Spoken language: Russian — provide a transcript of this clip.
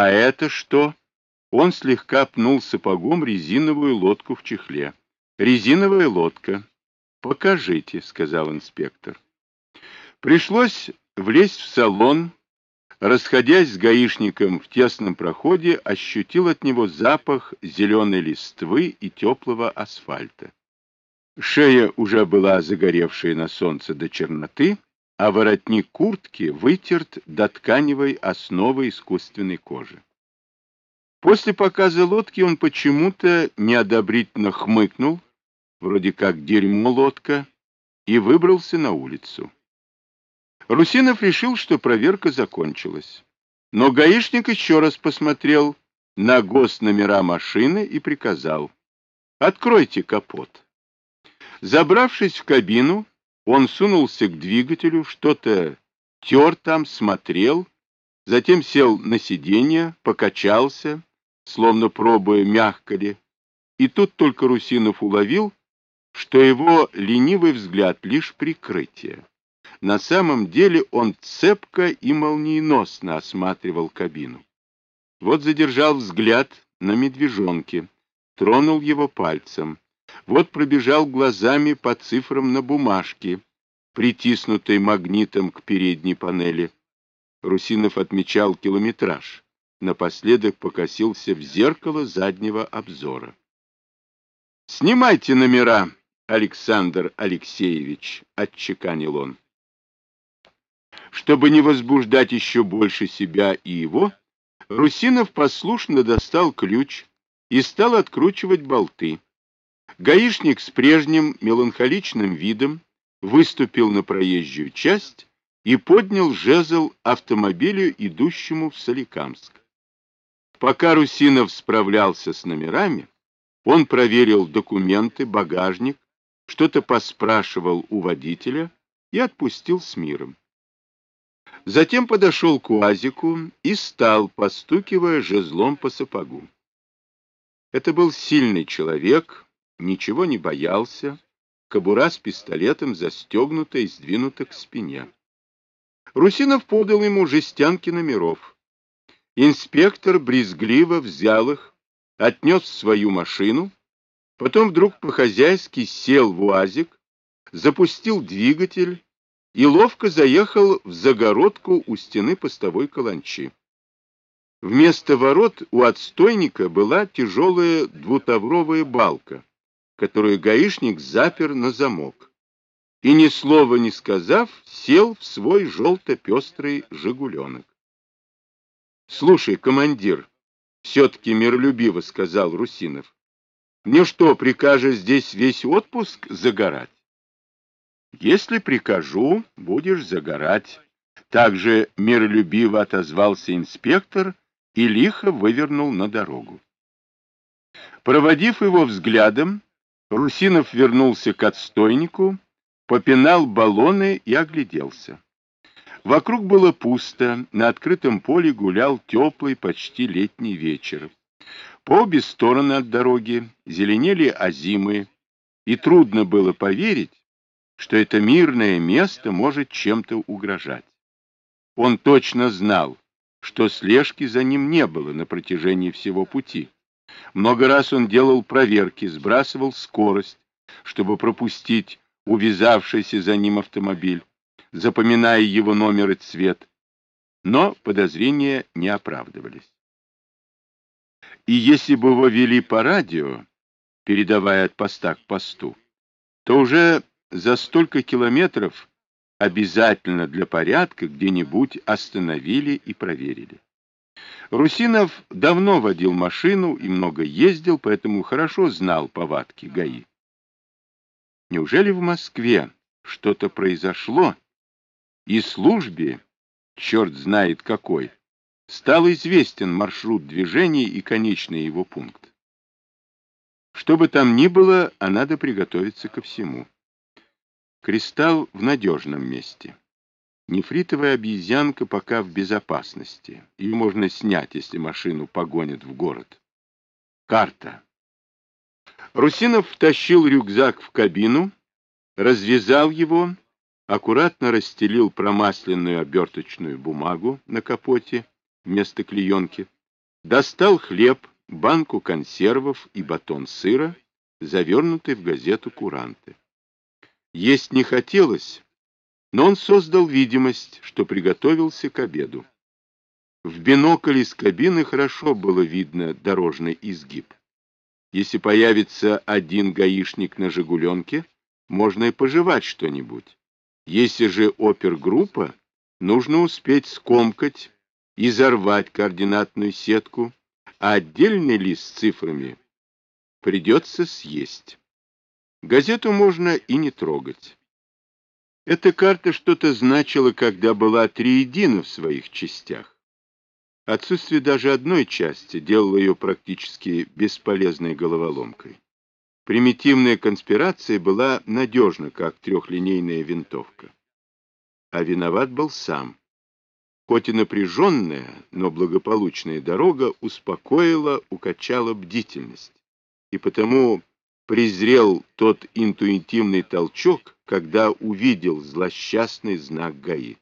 А это что? Он слегка пнул сапогом резиновую лодку в чехле. Резиновая лодка. Покажите, сказал инспектор. Пришлось влезть в салон. Расходясь с гаишником в тесном проходе, ощутил от него запах зеленой листвы и теплого асфальта. Шея уже была загоревшая на солнце до черноты, а воротник куртки вытерт до тканевой основы искусственной кожи. После показа лодки он почему-то неодобрительно хмыкнул, вроде как дерьмо лодка, и выбрался на улицу. Русинов решил, что проверка закончилась. Но гаишник еще раз посмотрел на госномера машины и приказал «Откройте капот». Забравшись в кабину, он сунулся к двигателю, что-то тер там, смотрел, затем сел на сиденье, покачался, словно пробуя, мягко ли, и тут только Русинов уловил, что его ленивый взгляд — лишь прикрытие. На самом деле он цепко и молниеносно осматривал кабину. Вот задержал взгляд на медвежонке, тронул его пальцем. Вот пробежал глазами по цифрам на бумажке, притиснутой магнитом к передней панели. Русинов отмечал километраж. Напоследок покосился в зеркало заднего обзора. «Снимайте номера, Александр Алексеевич», — отчеканил он. Чтобы не возбуждать еще больше себя и его, Русинов послушно достал ключ и стал откручивать болты. Гаишник с прежним меланхоличным видом выступил на проезжую часть и поднял жезл автомобилю, идущему в Соликамск. Пока Русинов справлялся с номерами, он проверил документы, багажник, что-то поспрашивал у водителя и отпустил с миром. Затем подошел к УАЗику и стал, постукивая жезлом по сапогу. Это был сильный человек, ничего не боялся, кобура с пистолетом застегнута и сдвинута к спине. Русинов подал ему жестянки номеров. Инспектор брезгливо взял их, отнес в свою машину, потом вдруг по-хозяйски сел в УАЗик, запустил двигатель и ловко заехал в загородку у стены постовой каланчи. Вместо ворот у отстойника была тяжелая двутавровая балка, которую гаишник запер на замок. И ни слова не сказав, сел в свой желто-пестрый «Жигуленок». — Слушай, командир, — все-таки миролюбиво сказал Русинов, — мне что, прикажешь здесь весь отпуск загорать? — Если прикажу, будешь загорать. Также миролюбиво отозвался инспектор и лихо вывернул на дорогу. Проводив его взглядом, Русинов вернулся к отстойнику, попинал баллоны и огляделся. Вокруг было пусто, на открытом поле гулял теплый, почти летний вечер. По обе стороны от дороги зеленели озимы, и трудно было поверить, что это мирное место может чем-то угрожать. Он точно знал, что слежки за ним не было на протяжении всего пути. Много раз он делал проверки, сбрасывал скорость, чтобы пропустить увязавшийся за ним автомобиль запоминая его номер и цвет, но подозрения не оправдывались. И если бы его вели по радио, передавая от поста к посту, то уже за столько километров обязательно для порядка где-нибудь остановили и проверили. Русинов давно водил машину и много ездил, поэтому хорошо знал повадки ГАИ. Неужели в Москве что-то произошло, и службе, черт знает какой, стал известен маршрут движения и конечный его пункт. Что бы там ни было, а надо приготовиться ко всему. Кристалл в надежном месте. Нефритовая обезьянка пока в безопасности. Ее можно снять, если машину погонят в город. Карта. Русинов втащил рюкзак в кабину, развязал его аккуратно расстелил промасленную оберточную бумагу на капоте вместо клеенки, достал хлеб, банку консервов и батон сыра, завернутый в газету «Куранты». Есть не хотелось, но он создал видимость, что приготовился к обеду. В бинокль из кабины хорошо было видно дорожный изгиб. Если появится один гаишник на «Жигуленке», можно и пожевать что-нибудь. Если же опергруппа, нужно успеть скомкать и зарвать координатную сетку, а отдельный лист с цифрами придется съесть. Газету можно и не трогать. Эта карта что-то значила, когда была триедина в своих частях. Отсутствие даже одной части делало ее практически бесполезной головоломкой. Примитивная конспирация была надежна, как трехлинейная винтовка. А виноват был сам. Хоть и напряженная, но благополучная дорога успокоила, укачала бдительность. И потому презрел тот интуитивный толчок, когда увидел злосчастный знак ГАИ.